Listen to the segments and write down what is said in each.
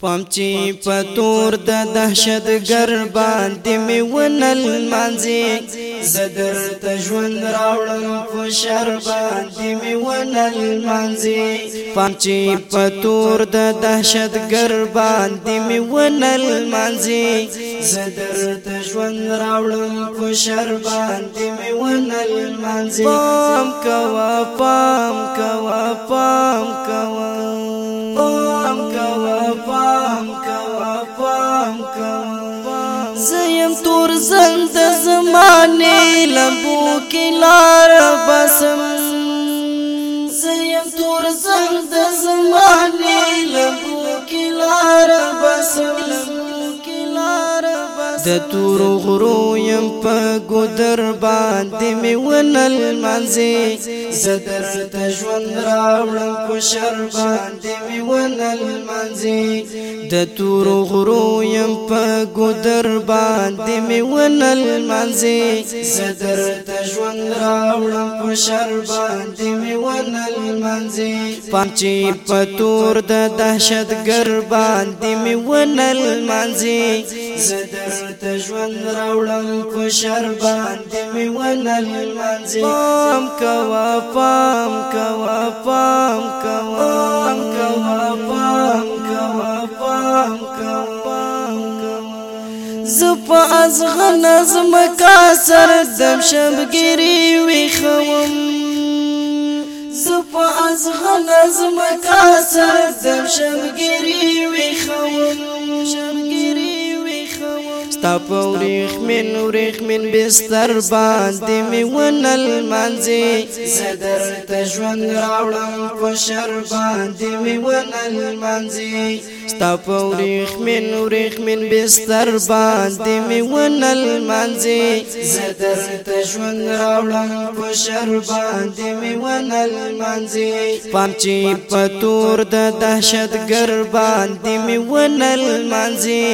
پام چې پتور د دهشت ګر باندې می ونل مانځي. زدر ته ژوند راوړم په شر باندې می ونل مانځي. پام چې پتور د دهشت ګر باندې می ونل مانځي. زدر ته ژوند راوړم په شر باندې می ونل مانځي. پام کوا پام کوا پام کوا زیم تور زند زمانه لبو کې لار د غرو يم په ګدر باندې می ونل منځي. زدر ته ژوند راوړم په شر باندې می ونل منځي. د تور غرو يم په ګدر باندې می ونل منځي. زدر ته ژوند راوړم په شر باندې می ونل منځي. پنځي په تور د دهشت ګر باندې می ونل منځي. زدر ته ژوند راوړم په شر باندې می ونل منځي پام کوا پام کوا پام کوا پام کوا پام کوا پام کوا زپ از غنظم کا سر دم شبګری وی خوم زپ از غنظم کا سر ستا پوریخ من وریخ من بستر باندې می ونل مانځي. زدر ته ژوند راوړم په شر باندې می ونل مانځي. ستا پوریخ من وریخ من بستر باندې می ونل مانځي. زدر ته ژوند راوړم په شر باندې می ونل مانځي. پام چې پتور د دهشت ګر باندې می ونل مانځي.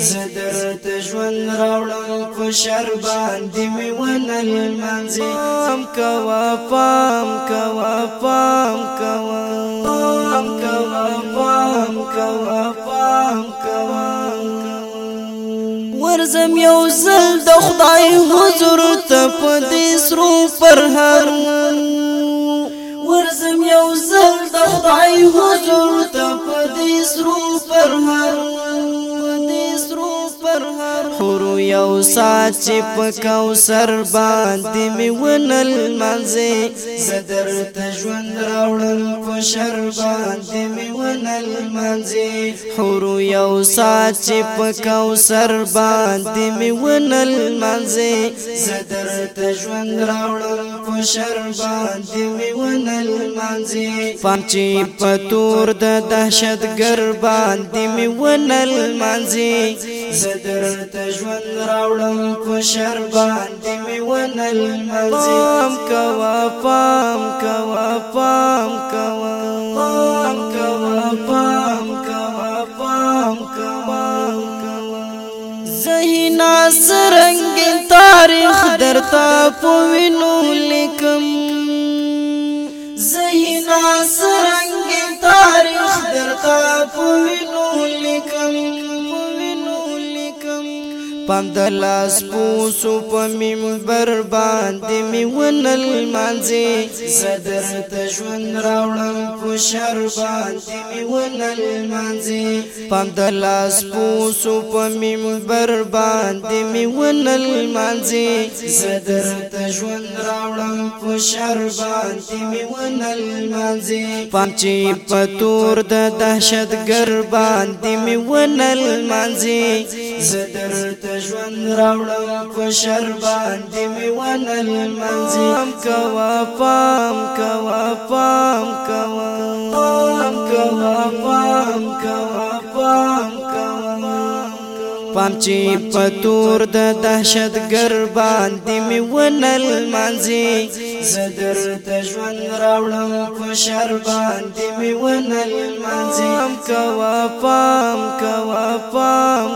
زدر ژوند راوړم په شر باندې می ونل منځي پام کوا پام کوا پام کوا پام کوا پام کوا پام کوا ورزم یو زل د خدای حضور ته په دې سرو پر هر. ورزم یو زل د خدای حضور ته سرو پر هر. خورو یو چې په کوثر باندې می ونل منځي زدر ته ژوند راوړل په شر باندې می ونل منځي خورو یو چې په کوثر باندې می ونل منځي زدر ته ژوند راوړل په شر باندې می ونل منځي پنځي پتور د دهشت ګر باندې می ونل منځي زدر ژوند راوړم په شر باندې می ونل پام کوا پام کوا پام کوا پام کوا پام کوا پام کوا زهینا سرنګ تاریخ درتا پوینو لیکم. زهینا سرنګ تاریخ درتا پوینو لیکم. پم د لاس پوسو په منبر باندې می ونل زدر ته ژوند راوړم شر باندې می ونل مانځي پم د لاس پوسو زدر شر پتور د دهشت ګر باندې می ونل مانځي زدر ته ژوند راوړم په شر باندې می ونل پام کوا پام کوا پام. پام چې پتور د دهشت ګر باندې می ونل منځي زدر ته ژوند راوړم په شر باندې می ونل پام کوا پام کوا پام